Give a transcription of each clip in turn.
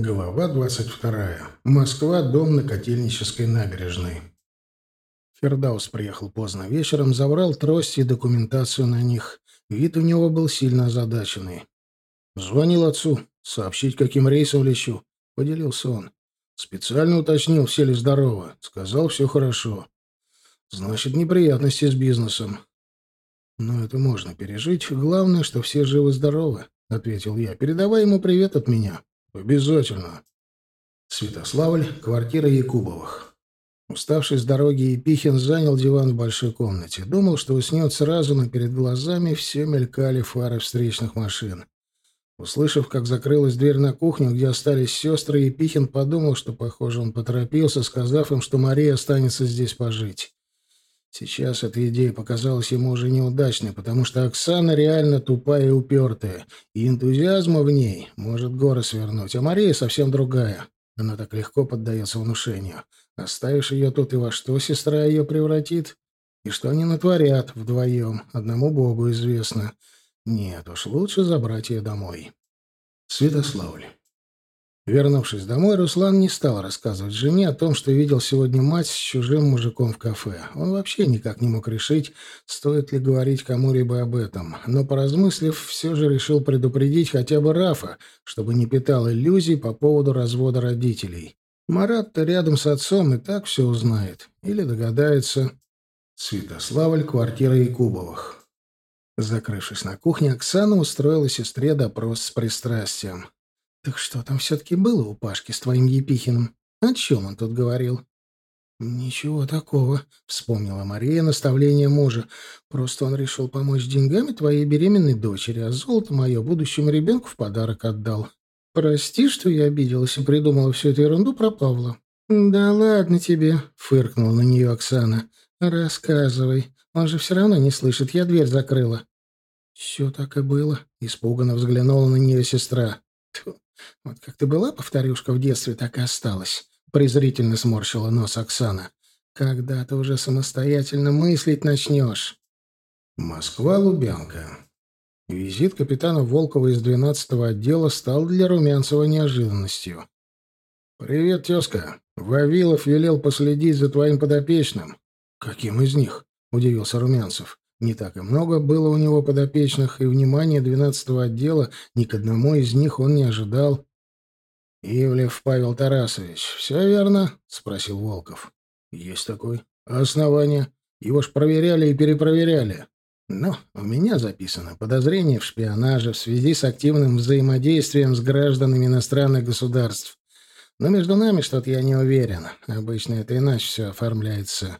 Глава 22. Москва, дом на Котельнической набережной. Фердаус приехал поздно вечером, забрал трости и документацию на них. Вид у него был сильно озадаченный. «Звонил отцу. Сообщить, каким рейсом лечу», — поделился он. Специально уточнил, все ли здоровы. Сказал, все хорошо. Значит, неприятности с бизнесом. Но это можно пережить. Главное, что все живы-здоровы, — ответил я. Передавай ему привет от меня. Обязательно. Святославль, квартира Якубовых. Уставший с дороги, Епихин занял диван в большой комнате. Думал, что уснет сразу, но перед глазами все мелькали фары встречных машин. Услышав, как закрылась дверь на кухню, где остались сестры, Епихин подумал, что, похоже, он поторопился, сказав им, что Мария останется здесь пожить. Сейчас эта идея показалась ему уже неудачной, потому что Оксана реально тупая и упертая, и энтузиазма в ней может горы свернуть, а Мария совсем другая. Она так легко поддается внушению. Оставишь ее тут, и во что сестра ее превратит? И что они натворят вдвоем, одному Богу известно. Нет уж, лучше забрать ее домой. Святославль. Вернувшись домой, Руслан не стал рассказывать жене о том, что видел сегодня мать с чужим мужиком в кафе. Он вообще никак не мог решить, стоит ли говорить кому-либо об этом. Но, поразмыслив, все же решил предупредить хотя бы Рафа, чтобы не питал иллюзий по поводу развода родителей. Марат-то рядом с отцом и так все узнает. Или догадается. Святославль, квартира Якубовых. Закрывшись на кухне, Оксана устроила сестре допрос с пристрастием. «Так что там все-таки было у Пашки с твоим Епихиным? О чем он тут говорил?» «Ничего такого», — вспомнила Мария наставление мужа. «Просто он решил помочь деньгами твоей беременной дочери, а золото мое будущему ребенку в подарок отдал. Прости, что я обиделась и придумала всю эту ерунду про Павла». «Да ладно тебе», — фыркнула на нее Оксана. «Рассказывай. Он же все равно не слышит. Я дверь закрыла». «Все так и было», — испуганно взглянула на нее сестра. «Вот как ты была, повторюшка, в детстве, так и осталась», — презрительно сморщила нос Оксана. «Когда ты уже самостоятельно мыслить начнешь?» Москва, Лубянка. Визит капитана Волкова из 12-го отдела стал для Румянцева неожиданностью. «Привет, тезка. Вавилов велел последить за твоим подопечным». «Каким из них?» — удивился Румянцев. Не так и много было у него подопечных, и внимания двенадцатого отдела ни к одному из них он не ожидал. «Ивлев Павел Тарасович, все верно?» — спросил Волков. «Есть такой. А основания? Его ж проверяли и перепроверяли. Но у меня записано подозрение в шпионаже в связи с активным взаимодействием с гражданами иностранных государств. Но между нами что-то я не уверен. Обычно это иначе все оформляется.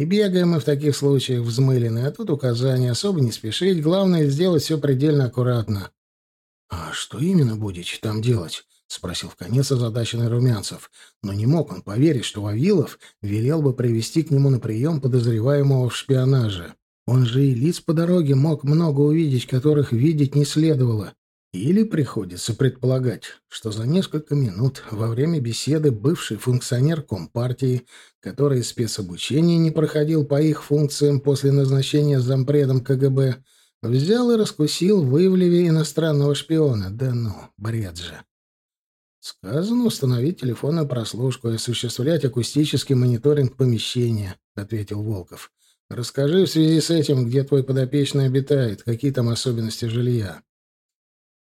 И бегаем мы в таких случаях взмылены, а тут указание особо не спешить, главное сделать все предельно аккуратно. — А что именно будете там делать? — спросил в конец озадаченный Румянцев. Но не мог он поверить, что Вавилов велел бы привести к нему на прием подозреваемого в шпионаже. Он же и лиц по дороге мог много увидеть, которых видеть не следовало. Или приходится предполагать, что за несколько минут во время беседы бывший функционер Компартии, который спецобучение не проходил по их функциям после назначения зампредом КГБ, взял и раскусил в Ивлеве иностранного шпиона. Да ну, бред же. «Сказано установить телефонную прослушку и осуществлять акустический мониторинг помещения», — ответил Волков. «Расскажи в связи с этим, где твой подопечный обитает, какие там особенности жилья».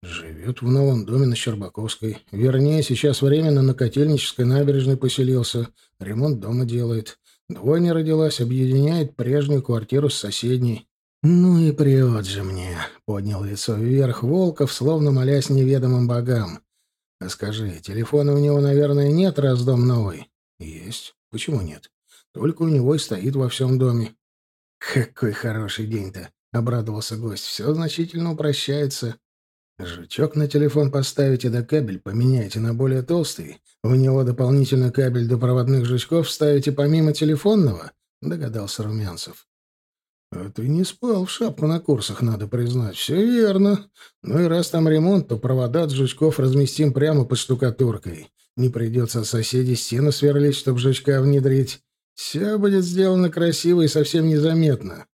Живет в новом доме на Щербаковской. Вернее, сейчас временно на Котельнической набережной поселился. Ремонт дома делает. Двойня родилась, объединяет прежнюю квартиру с соседней. «Ну и прет же мне!» — поднял лицо вверх Волков, словно молясь неведомым богам. «А скажи, телефона у него, наверное, нет, раз дом новый?» «Есть. Почему нет? Только у него и стоит во всем доме». «Какой хороший день-то!» — обрадовался гость. «Все значительно упрощается. Жучок на телефон поставите, да кабель поменяйте на более толстый. В него дополнительно кабель до проводных жучков вставите помимо телефонного, догадался Румянцев. А ты не спал в шапку на курсах, надо признать. Все верно. Ну и раз там ремонт, то провода от жучков разместим прямо под штукатуркой. Не придется от соседей стену сверлить, чтобы жучка внедрить. Все будет сделано красиво и совсем незаметно. —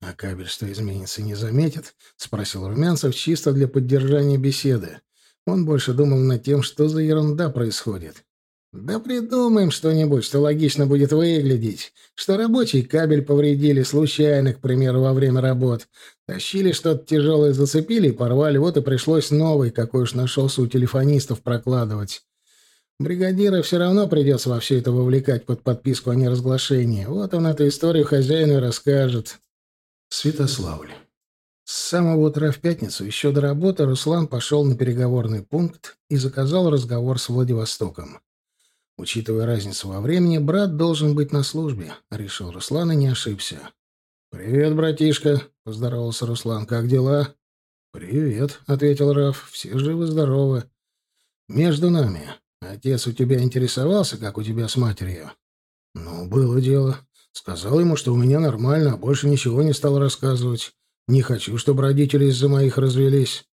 А кабель что изменится, не заметит? — спросил Румянцев чисто для поддержания беседы. Он больше думал над тем, что за ерунда происходит. Да придумаем что-нибудь, что логично будет выглядеть. Что рабочий кабель повредили случайно, к примеру, во время работ. Тащили что-то тяжелое, зацепили и порвали, вот и пришлось новый, какой уж нашелся у телефонистов, прокладывать. Бригадира все равно придется во все это вовлекать под подписку о неразглашении. Вот он эту историю хозяину расскажет. Святославль. С самого утра в пятницу, еще до работы, Руслан пошел на переговорный пункт и заказал разговор с Владивостоком. Учитывая разницу во времени, брат должен быть на службе, решил Руслан и не ошибся. «Привет, братишка», — поздоровался Руслан. «Как дела?» «Привет», — ответил Раф. «Все живы-здоровы». «Между нами. Отец у тебя интересовался, как у тебя с матерью?» «Ну, было дело. Сказал ему, что у меня нормально, а больше ничего не стал рассказывать. Не хочу, чтобы родители из-за моих развелись».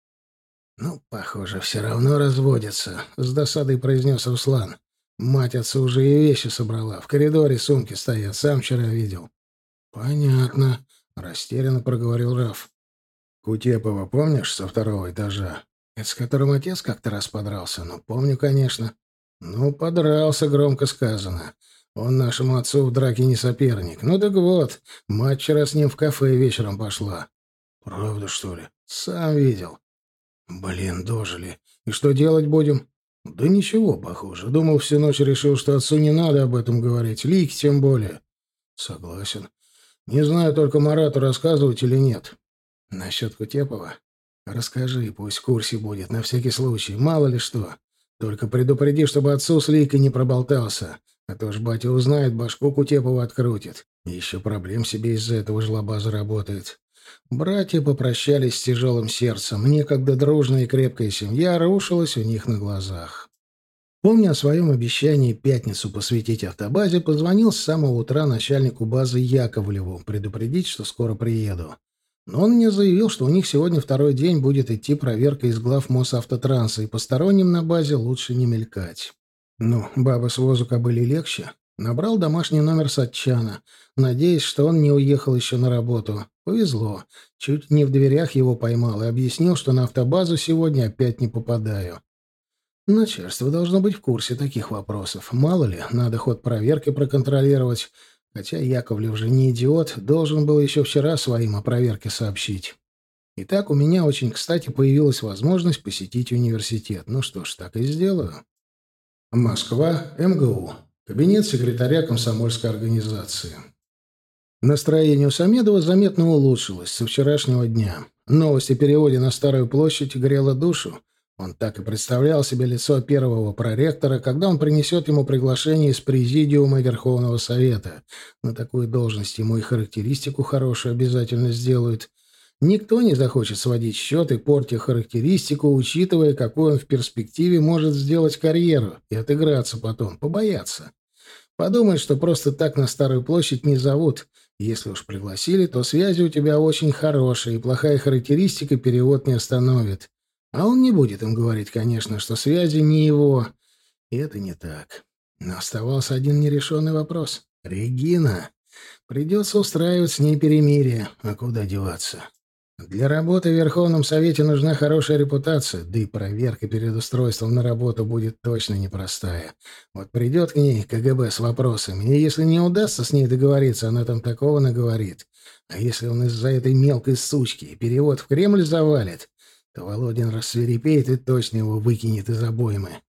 «Ну, похоже, все равно разводятся», — с досадой произнес Руслан. Мать отца уже и вещи собрала. В коридоре сумки стоят. Сам вчера видел. Понятно. Растерянно проговорил Раф. Кутепова помнишь со второго этажа? Это с которым отец как-то раз подрался. Ну, помню, конечно. Ну, подрался, громко сказано. Он нашему отцу в драке не соперник. Ну так вот, мать вчера с ним в кафе вечером пошла. Правда, что ли? Сам видел. Блин, дожили. И что делать будем? Да ничего, похоже. Думал всю ночь, решил, что отцу не надо об этом говорить. Лики тем более. Согласен. Не знаю только Марату рассказывать или нет. Насчет Кутепова? Расскажи, пусть в курсе будет, на всякий случай. Мало ли что. Только предупреди, чтобы отцу с Ликой не проболтался. А то ж батя узнает, башку Кутепова открутит. Еще проблем себе из-за этого жлоба заработает. Братья попрощались с тяжелым сердцем. Некогда дружная и крепкая семья рушилась у них на глазах. Помня о своем обещании пятницу посвятить автобазе, позвонил с самого утра начальнику базы Яковлеву предупредить, что скоро приеду. Но он мне заявил, что у них сегодня второй день будет идти проверка из глав Мосавтотранса, и посторонним на базе лучше не мелькать. Ну, баба с возу кобыли легче. Набрал домашний номер Сатчана, надеясь, что он не уехал еще на работу. Повезло. Чуть не в дверях его поймал и объяснил, что на автобазу сегодня опять не попадаю. Начальство должно быть в курсе таких вопросов. Мало ли, надо ход проверки проконтролировать. Хотя Яковлев же не идиот, должен был еще вчера своим о проверке сообщить. Итак, у меня очень кстати появилась возможность посетить университет. Ну что ж, так и сделаю. Москва, МГУ. Кабинет секретаря комсомольской организации. Настроение у Самедова заметно улучшилось со вчерашнего дня. Новость о переводе на Старую площадь грела душу. Он так и представлял себе лицо первого проректора, когда он принесет ему приглашение из Президиума Верховного Совета. На такую должность ему и характеристику хорошую обязательно сделают. Никто не захочет сводить счеты, портя характеристику, учитывая, какую он в перспективе может сделать карьеру и отыграться потом, побояться. Подумает, что просто так на Старую площадь не зовут. Если уж пригласили, то связи у тебя очень хорошие, и плохая характеристика перевод не остановит. А он не будет им говорить, конечно, что связи не его. И это не так. Но оставался один нерешенный вопрос. Регина. Придется устраивать с ней перемирие. А куда деваться? Для работы в Верховном Совете нужна хорошая репутация, да и проверка перед устройством на работу будет точно непростая. Вот придет к ней КГБ с вопросами, и если не удастся с ней договориться, она там такого наговорит. А если он из-за этой мелкой сучки перевод в Кремль завалит, то Володин рассверепеет и точно его выкинет из обоймы.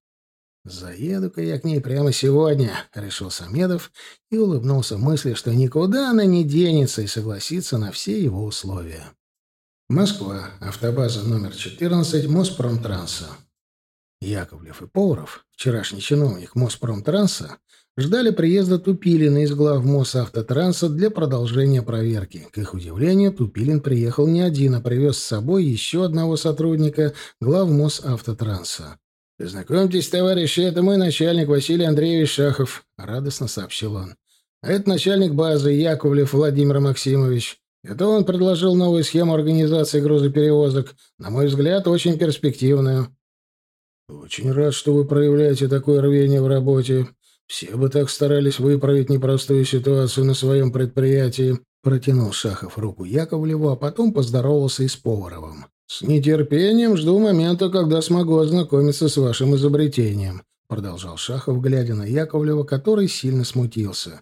«Заеду-ка я к ней прямо сегодня», — решил Самедов и улыбнулся мысли, что никуда она не денется и согласится на все его условия. Москва. Автобаза номер 14 Моспромтранса. Яковлев и Поваров, вчерашний чиновник Моспромтранса, ждали приезда Тупилина из глав Мосавтотранса для продолжения проверки. К их удивлению, Тупилин приехал не один, а привез с собой еще одного сотрудника глав Мосавтотранса. «Знакомьтесь, товарищи, это мой начальник Василий Андреевич Шахов», — радостно сообщил он. «А это начальник базы Яковлев Владимир Максимович. Это он предложил новую схему организации грузоперевозок, на мой взгляд, очень перспективную. Очень рад, что вы проявляете такое рвение в работе. Все бы так старались выправить непростую ситуацию на своем предприятии. Протянул Шахов руку Яковлеву, а потом поздоровался и с Поваровым. «С нетерпением жду момента, когда смогу ознакомиться с вашим изобретением», — продолжал Шахов, глядя на Яковлева, который сильно смутился.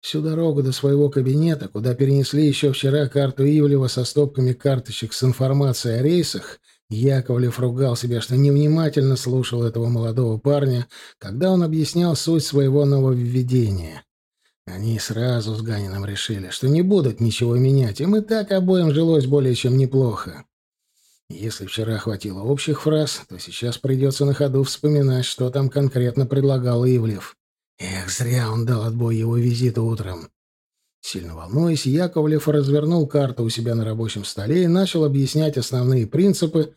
Всю дорогу до своего кабинета, куда перенесли еще вчера карту Ивлева со стопками карточек с информацией о рейсах, Яковлев ругал себя, что невнимательно слушал этого молодого парня, когда он объяснял суть своего нововведения. Они сразу с Ганином решили, что не будут ничего менять, им и так обоим жилось более чем неплохо. Если вчера хватило общих фраз, то сейчас придется на ходу вспоминать, что там конкретно предлагал Ивлев. Эх, зря он дал отбой его визита утром. Сильно волнуясь, Яковлев развернул карту у себя на рабочем столе и начал объяснять основные принципы.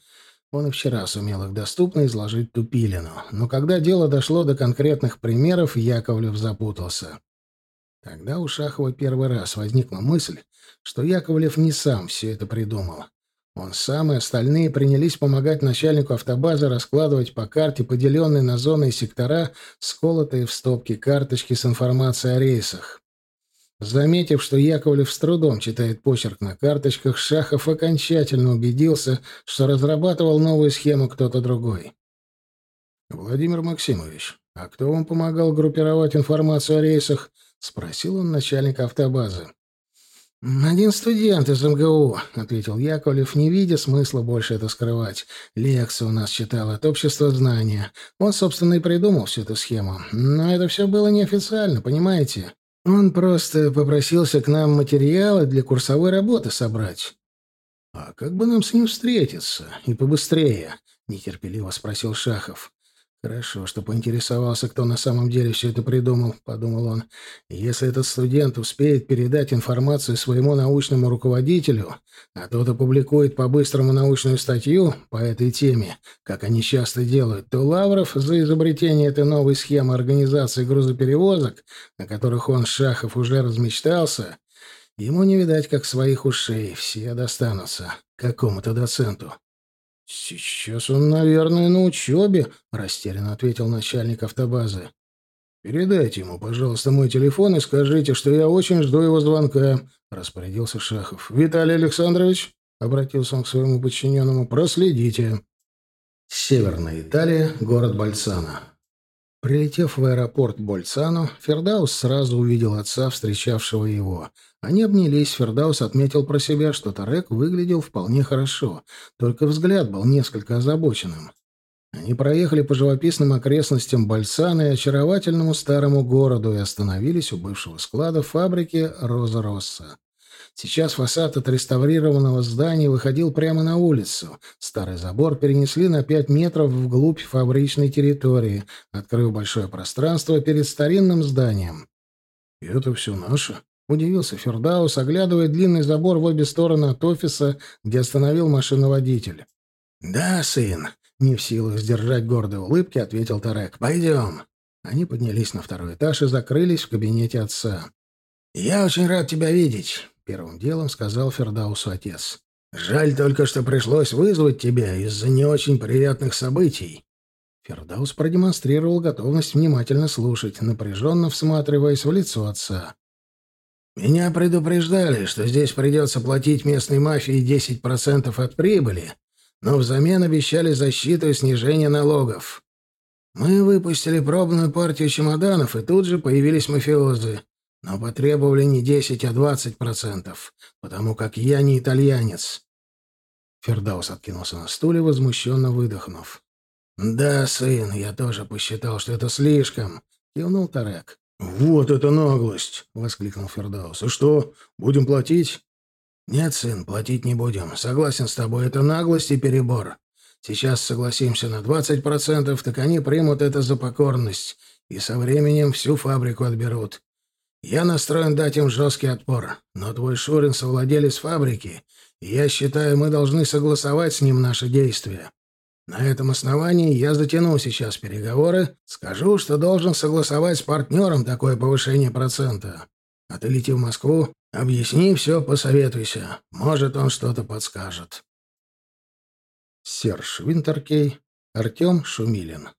Он и вчера сумел их доступно изложить Тупилину. Но когда дело дошло до конкретных примеров, Яковлев запутался. Тогда у Шахова первый раз возникла мысль, что Яковлев не сам все это придумал. Он сам и остальные принялись помогать начальнику автобазы раскладывать по карте поделенные на зоны и сектора, сколотые в стопки карточки с информацией о рейсах. Заметив, что Яковлев с трудом читает почерк на карточках, Шахов окончательно убедился, что разрабатывал новую схему кто-то другой. «Владимир Максимович, а кто вам помогал группировать информацию о рейсах?» — спросил он начальника автобазы. «Один студент из МГУ», — ответил Яковлев, не видя смысла больше это скрывать. «Лекцию у нас читал от общества знания. Он, собственно, и придумал всю эту схему. Но это все было неофициально, понимаете? Он просто попросился к нам материалы для курсовой работы собрать». «А как бы нам с ним встретиться? И побыстрее?» — нетерпеливо спросил Шахов. «Хорошо, что поинтересовался, кто на самом деле все это придумал», — подумал он. «Если этот студент успеет передать информацию своему научному руководителю, а тот опубликует по-быстрому научную статью по этой теме, как они часто делают, то Лавров за изобретение этой новой схемы организации грузоперевозок, на которых он, Шахов, уже размечтался, ему не видать как своих ушей, все достанутся какому-то доценту». «Сейчас он, наверное, на учебе», — растерянно ответил начальник автобазы. «Передайте ему, пожалуйста, мой телефон и скажите, что я очень жду его звонка», — распорядился Шахов. «Виталий Александрович», — обратился он к своему подчиненному, — «проследите». Северная Италия, город Бальцано. Прилетев в аэропорт Больцано, Фердаус сразу увидел отца, встречавшего его. Они обнялись, Фердаус отметил про себя, что Тарек выглядел вполне хорошо, только взгляд был несколько озабоченным. Они проехали по живописным окрестностям Бальцана и очаровательному старому городу и остановились у бывшего склада фабрики «Роза Росса». Сейчас фасад отреставрированного здания выходил прямо на улицу. Старый забор перенесли на пять метров вглубь фабричной территории, открыв большое пространство перед старинным зданием. «И это все наше?» — удивился Фердаус, оглядывая длинный забор в обе стороны от офиса, где остановил машину водитель. «Да, сын», — не в силах сдержать гордой улыбки, ответил Тарек. «Пойдем». Они поднялись на второй этаж и закрылись в кабинете отца. «Я очень рад тебя видеть. — первым делом сказал Фердаусу отец. «Жаль только, что пришлось вызвать тебя из-за не очень приятных событий». Фердаус продемонстрировал готовность внимательно слушать, напряженно всматриваясь в лицо отца. «Меня предупреждали, что здесь придется платить местной мафии 10% от прибыли, но взамен обещали защиту и снижение налогов. Мы выпустили пробную партию чемоданов, и тут же появились мафиозы но потребовали не десять, а двадцать процентов, потому как я не итальянец. Фердаус откинулся на стуле, возмущенно выдохнув. «Да, сын, я тоже посчитал, что это слишком», — кивнул Тарек. «Вот это наглость!» — воскликнул Фердаус. «И что, будем платить?» «Нет, сын, платить не будем. Согласен с тобой, это наглость и перебор. Сейчас согласимся на двадцать процентов, так они примут это за покорность, и со временем всю фабрику отберут. Я настроен дать им жесткий отпор, но твой Шурин совладелец фабрики, и я считаю, мы должны согласовать с ним наши действия. На этом основании я затяну сейчас переговоры, скажу, что должен согласовать с партнером такое повышение процента. А ты лети в Москву, объясни все, посоветуйся. Может, он что-то подскажет. Серж Винтеркей, Артем Шумилин.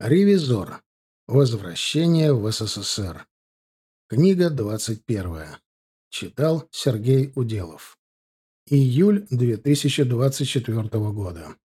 Ревизор. Возвращение в СССР. Книга двадцать первая. Читал Сергей Уделов. Июль 2024 года.